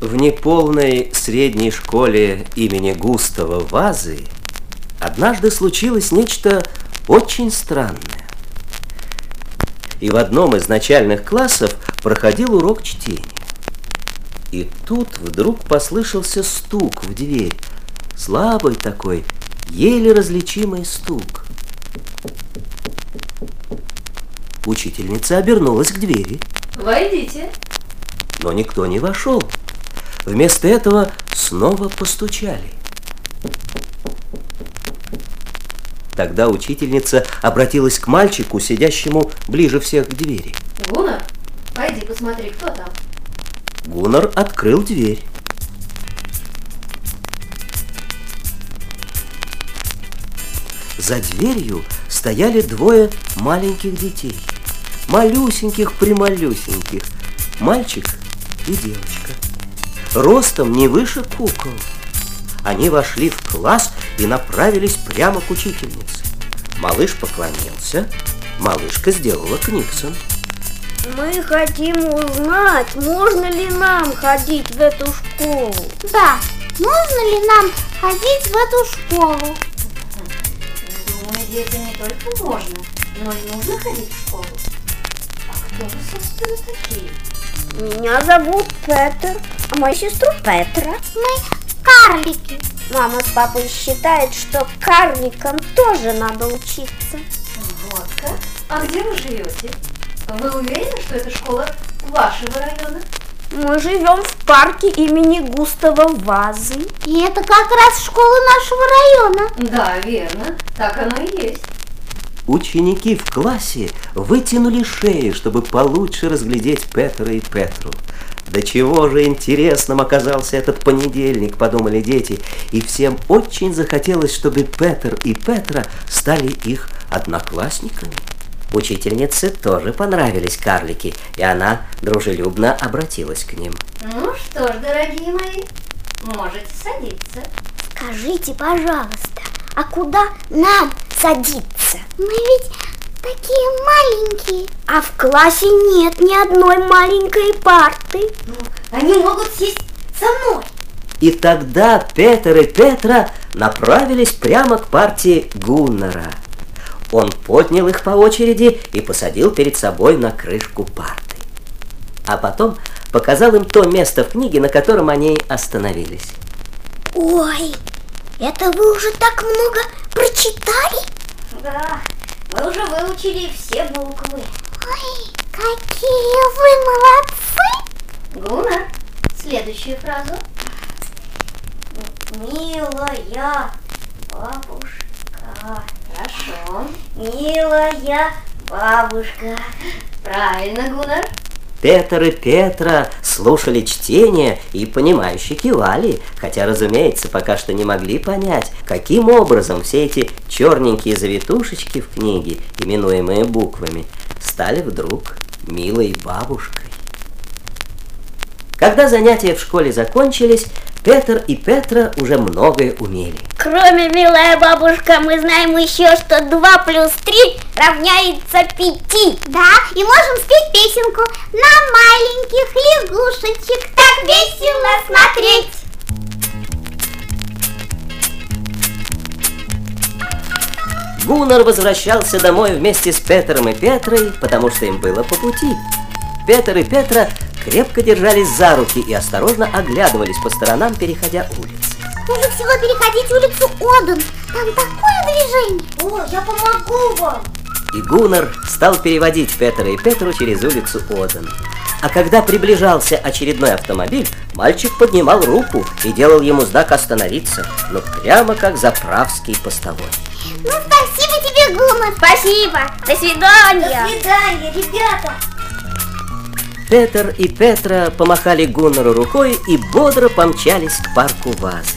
В неполной средней школе имени Густава Вазы однажды случилось нечто очень странное. И в одном из начальных классов проходил урок чтения. И тут вдруг послышался стук в дверь. Слабый такой, еле различимый стук. Учительница обернулась к двери. Войдите. Но никто не вошел. Вместо этого снова постучали. Тогда учительница обратилась к мальчику, сидящему ближе всех к двери. Гуннар, пойди посмотри, кто там. Гуннар открыл дверь. За дверью стояли двое маленьких детей. Малюсеньких-прималюсеньких. Мальчик и девочка ростом не выше кукол. Они вошли в класс и направились прямо к учительнице. Малыш поклонился, малышка сделала книксон. Мы хотим узнать, можно ли нам ходить в эту школу. Да, можно ли нам ходить в эту школу? Думаю, детям не только можно, но и нужно ходить в школу. А кто вы, собственно, такие? Меня зовут Петр, а мою сестру Петра. Мы карлики. Мама с папой считают, что карликам тоже надо учиться. Вот как? А где вы живете? Вы уверены, что это школа вашего района? Мы живем в парке имени Густава Вазы. И это как раз школа нашего района. Да, верно. Так оно и есть. Ученики в классе вытянули шеи, чтобы получше разглядеть Петра и Петру. До чего же интересным оказался этот понедельник, подумали дети, и всем очень захотелось, чтобы Петр и Петра стали их одноклассниками. Учительнице тоже понравились карлики, и она дружелюбно обратилась к ним. Ну что ж, дорогие мои, можете садиться. Скажите, пожалуйста, а куда нам садиться? Мы ведь такие маленькие. А в классе нет ни одной маленькой парты. Ну, они могут сесть со мной. И тогда Петр и Петра направились прямо к партии Гуннера. Он поднял их по очереди и посадил перед собой на крышку парты. А потом показал им то место в книге, на котором они остановились. Ой, это вы уже так много прочитали? Да, мы уже выучили все буквы. Ой, какие вы молодцы! Гуна, следующую фразу. Милая бабушка. Хорошо. Милая бабушка. Правильно, Гунар. Петр и Петра слушали чтение и понимающе кивали, хотя, разумеется, пока что не могли понять, каким образом все эти черненькие завитушечки в книге, именуемые буквами, стали вдруг милой бабушкой. Когда занятия в школе закончились, Петр и Петра уже многое умели. Кроме, милая бабушка, мы знаем еще, что 2 плюс 3 равняется 5. Да, и можем спеть песенку на маленьких лягушечек. Так весело смотреть. Гуннар возвращался домой вместе с Петром и Петрой, потому что им было по пути. Петр и Петра крепко держались за руки и осторожно оглядывались по сторонам, переходя улицы. Нужно всего переходить улицу Оден. Там такое движение. О, я помогу вам. И Гуннар стал переводить Петра и Петру через улицу Оден. А когда приближался очередной автомобиль, мальчик поднимал руку и делал ему знак остановиться, но прямо как заправский постовой. Ну, спасибо тебе, Гумар. Спасибо. До свидания. До свидания, ребята. Петр и Петра помахали Гуннару рукой и бодро помчались к парку Вазы.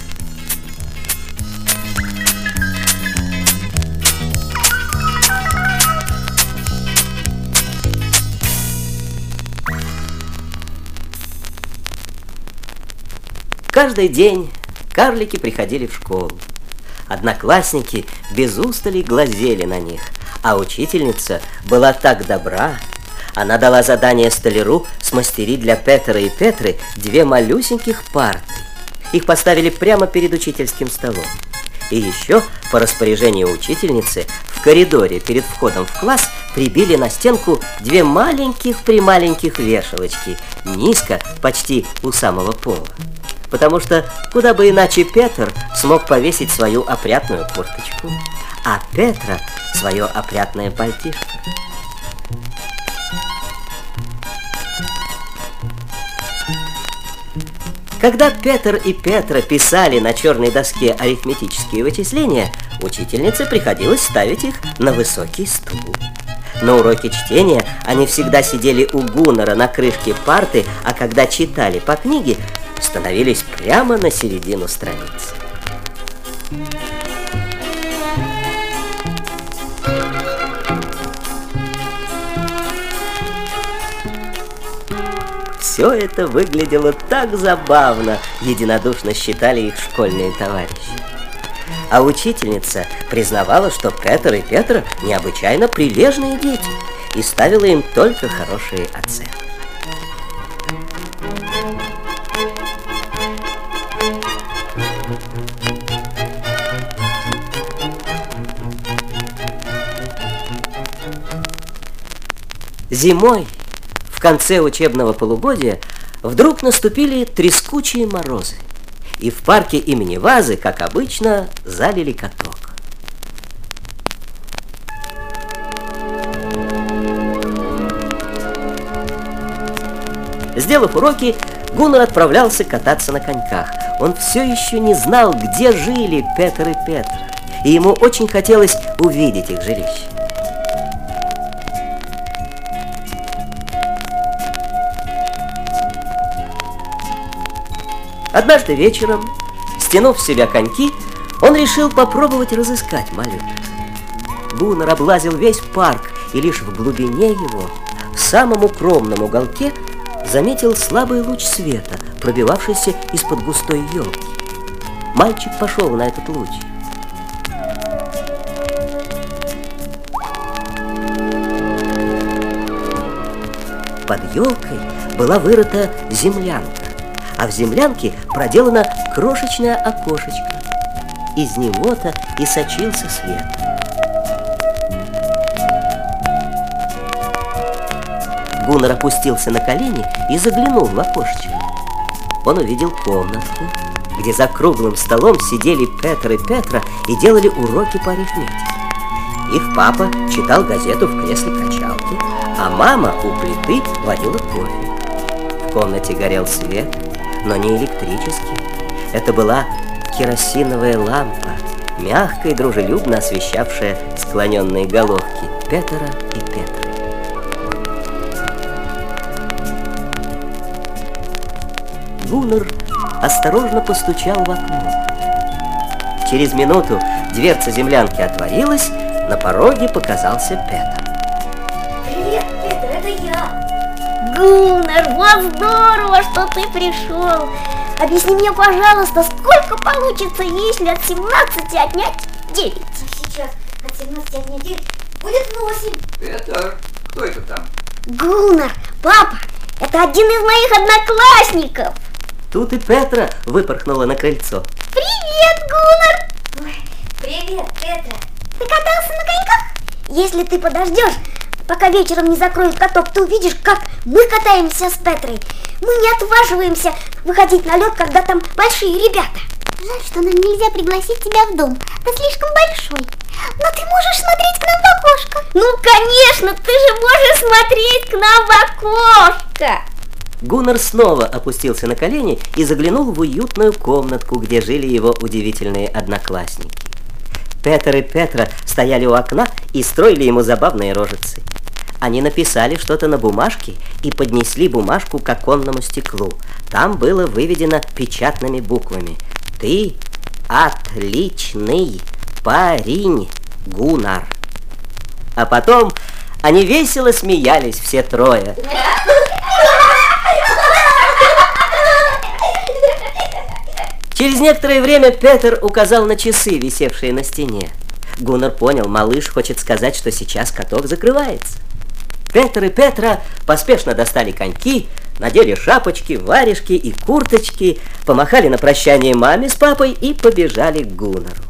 Каждый день карлики приходили в школу. Одноклассники без устали глазели на них, а учительница была так добра, Она дала задание столяру смастерить для Петера и Петры две малюсеньких парты. Их поставили прямо перед учительским столом. И еще, по распоряжению учительницы, в коридоре перед входом в класс прибили на стенку две маленьких-прималеньких вешалочки, низко, почти у самого пола. Потому что куда бы иначе Петр смог повесить свою опрятную курточку, а Петра свое опрятное пальтишко. Когда Петр и Петра писали на черной доске арифметические вычисления, учительнице приходилось ставить их на высокий стул. На уроке чтения они всегда сидели у Гуннера на крышке парты, а когда читали по книге, становились прямо на середину страницы. Все это выглядело так забавно, единодушно считали их школьные товарищи. А учительница признавала, что Петр и Петра необычайно прилежные дети и ставила им только хорошие оценки. Зимой в конце учебного полугодия вдруг наступили трескучие морозы, и в парке имени Вазы, как обычно, залили каток. Сделав уроки, Гуннер отправлялся кататься на коньках. Он все еще не знал, где жили Петр и Петр, и ему очень хотелось увидеть их жилище. Однажды вечером, стянув в себя коньки, он решил попробовать разыскать малютку. Гуннер облазил весь парк, и лишь в глубине его, в самом укромном уголке, заметил слабый луч света, пробивавшийся из-под густой елки. Мальчик пошел на этот луч. Под елкой была вырыта землянка а в землянке проделано крошечное окошечко. Из него-то и сочился свет. Гуннер опустился на колени и заглянул в окошечко. Он увидел комнатку, где за круглым столом сидели Петр и Петра и делали уроки по арифметике. Их папа читал газету в кресле качалки, а мама у плиты водила кофе. В комнате горел свет, но не электрический. Это была керосиновая лампа, мягко и дружелюбно освещавшая склоненные головки Петера и Петры. Гуннер осторожно постучал в окно. Через минуту дверца землянки отворилась, на пороге показался Петр. Гуннер, вот здорово, что ты пришел. Объясни мне, пожалуйста, сколько получится, если от 17 отнять 9? Сейчас от 17 отнять 9 будет 8. Петр, кто это там? Гуннер, папа, это один из моих одноклассников. Тут и Петра выпорхнула на крыльцо. Привет, Гуннер. Ой, привет, Петра. Ты катался на коньках? Если ты подождешь, пока вечером не закроют каток, ты увидишь, как мы катаемся с Петрой. Мы не отваживаемся выходить на лед, когда там большие ребята. Жаль, что нам нельзя пригласить тебя в дом. Ты слишком большой. Но ты можешь смотреть к нам в окошко. Ну, конечно, ты же можешь смотреть к нам в окошко. Гуннер снова опустился на колени и заглянул в уютную комнатку, где жили его удивительные одноклассники. Петр и Петра стояли у окна и строили ему забавные рожицы. Они написали что-то на бумажке и поднесли бумажку к оконному стеклу. Там было выведено печатными буквами «Ты отличный парень, Гунар». А потом они весело смеялись все трое. Через некоторое время Петр указал на часы, висевшие на стене. Гуннер понял, малыш хочет сказать, что сейчас каток закрывается. Петр и Петра поспешно достали коньки, надели шапочки, варежки и курточки, помахали на прощание маме с папой и побежали к Гуннеру.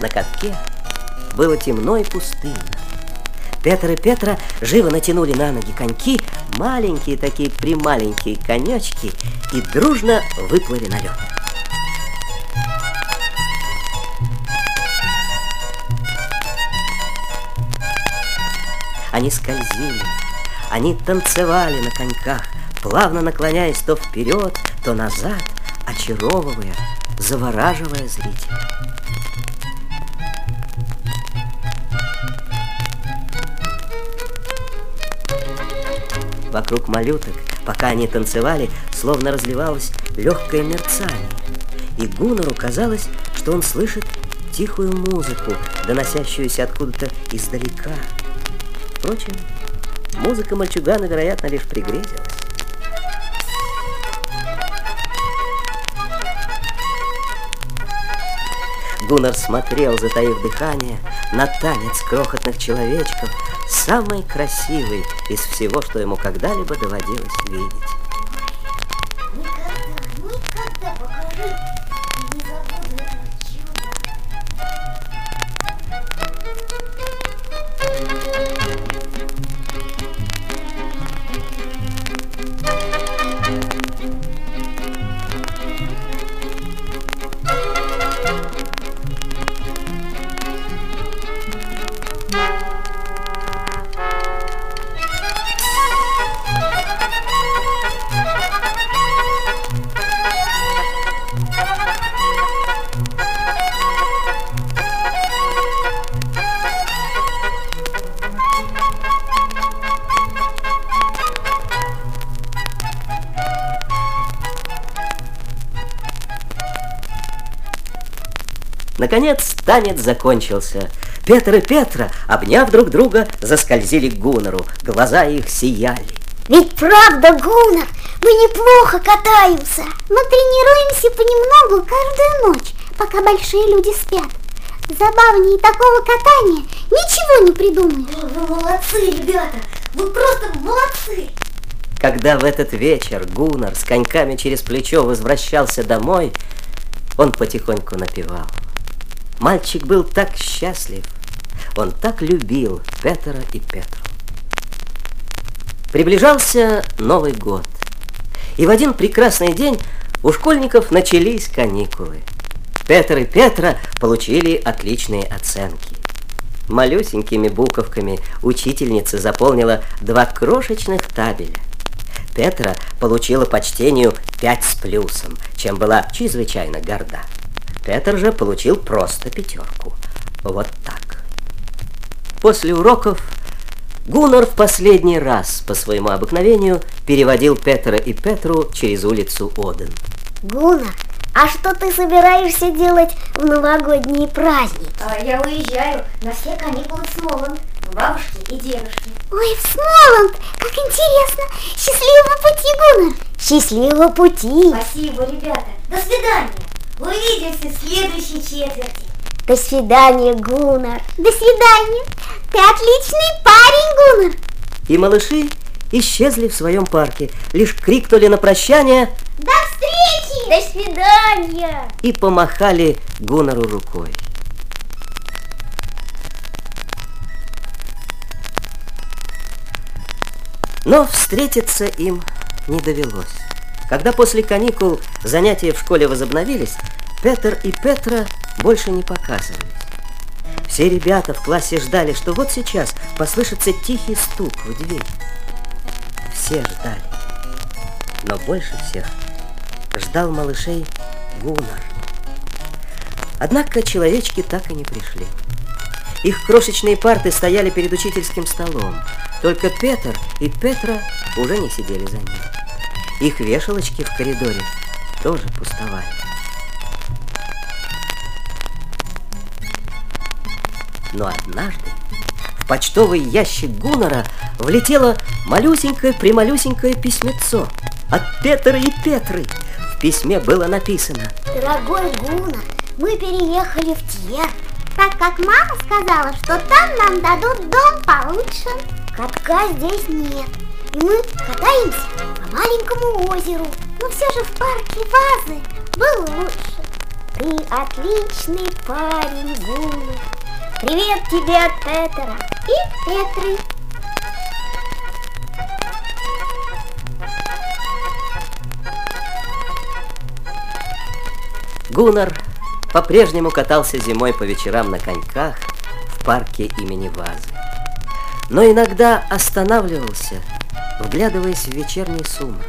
На катке было темно и пустынно. Петр и Петра живо натянули на ноги коньки, маленькие такие прималенькие конечки, и дружно выплыли на лед. Они скользили, они танцевали на коньках, плавно наклоняясь то вперед, то назад, очаровывая, завораживая зрителя. Вокруг малюток, пока они танцевали, словно разливалось легкое мерцание. И Гуннеру казалось, что он слышит тихую музыку, доносящуюся откуда-то издалека. Впрочем, музыка мальчугана, вероятно, лишь пригрезилась. Гуннар смотрел, затаив дыхание, на танец крохотных человечков, самый красивый из всего, что ему когда-либо доводилось видеть. Наконец танец закончился. Петр и Петра, обняв друг друга, заскользили к Гуннеру. Глаза их сияли. Ведь правда, Гуннар, мы неплохо катаемся. Мы тренируемся понемногу каждую ночь, пока большие люди спят. Забавнее такого катания ничего не придумаешь. Вы молодцы, ребята, вы просто молодцы. Когда в этот вечер Гуннар с коньками через плечо возвращался домой, он потихоньку напевал. Мальчик был так счастлив, он так любил Петра и Петру. Приближался Новый год, и в один прекрасный день у школьников начались каникулы. Петр и Петра получили отличные оценки. Малюсенькими буковками учительница заполнила два крошечных табеля. Петра получила по чтению 5 с плюсом, чем была чрезвычайно горда. Петр же получил просто пятерку. Вот так. После уроков Гуннар в последний раз по своему обыкновению переводил Петра и Петру через улицу Оден. Гуннар, а что ты собираешься делать в новогодние праздники? А я уезжаю на все каникулы в Смоланд, к бабушке и дедушке. Ой, в Смоланд, как интересно. Счастливого пути, Гуннар. Счастливого пути! Спасибо, ребята. До свидания. Увидимся в следующей четверти. До свидания, Гуннар! До свидания. Ты отличный парень, Гуннар. И малыши исчезли в своем парке, лишь крикнули на прощание До встречи. До свидания! и помахали Гуннару рукой. Но встретиться им не довелось. Когда после каникул занятия в школе возобновились, Петр и Петра больше не показывались. Все ребята в классе ждали, что вот сейчас послышится тихий стук в дверь. Все ждали. Но больше всех ждал малышей Гуннар. Однако человечки так и не пришли. Их крошечные парты стояли перед учительским столом. Только Петр и Петра уже не сидели за ним. Их вешалочки в коридоре тоже пустовали. Но однажды в почтовый ящик Гуннера влетело малюсенькое-прималюсенькое письмецо от Петра и Петры. В письме было написано Дорогой Гуннар, мы переехали в Тьер. Так как мама сказала, что там нам дадут дом получше. Катка здесь нет. И мы катаемся по маленькому озеру. Но все же в парке вазы было лучше. Ты отличный парень, Гуля. Привет тебе от Петера. И Петры. Гуннар по-прежнему катался зимой по вечерам на коньках в парке имени Вазы. Но иногда останавливался, вглядываясь в вечерний сумрак.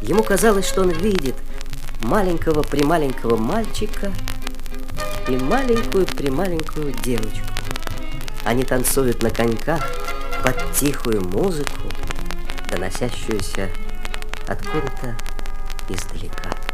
Ему казалось, что он видит маленького-прималенького мальчика и маленькую-прималенькую девочку. Они танцуют на коньках под тихую музыку, доносящуюся откуда-то издалека.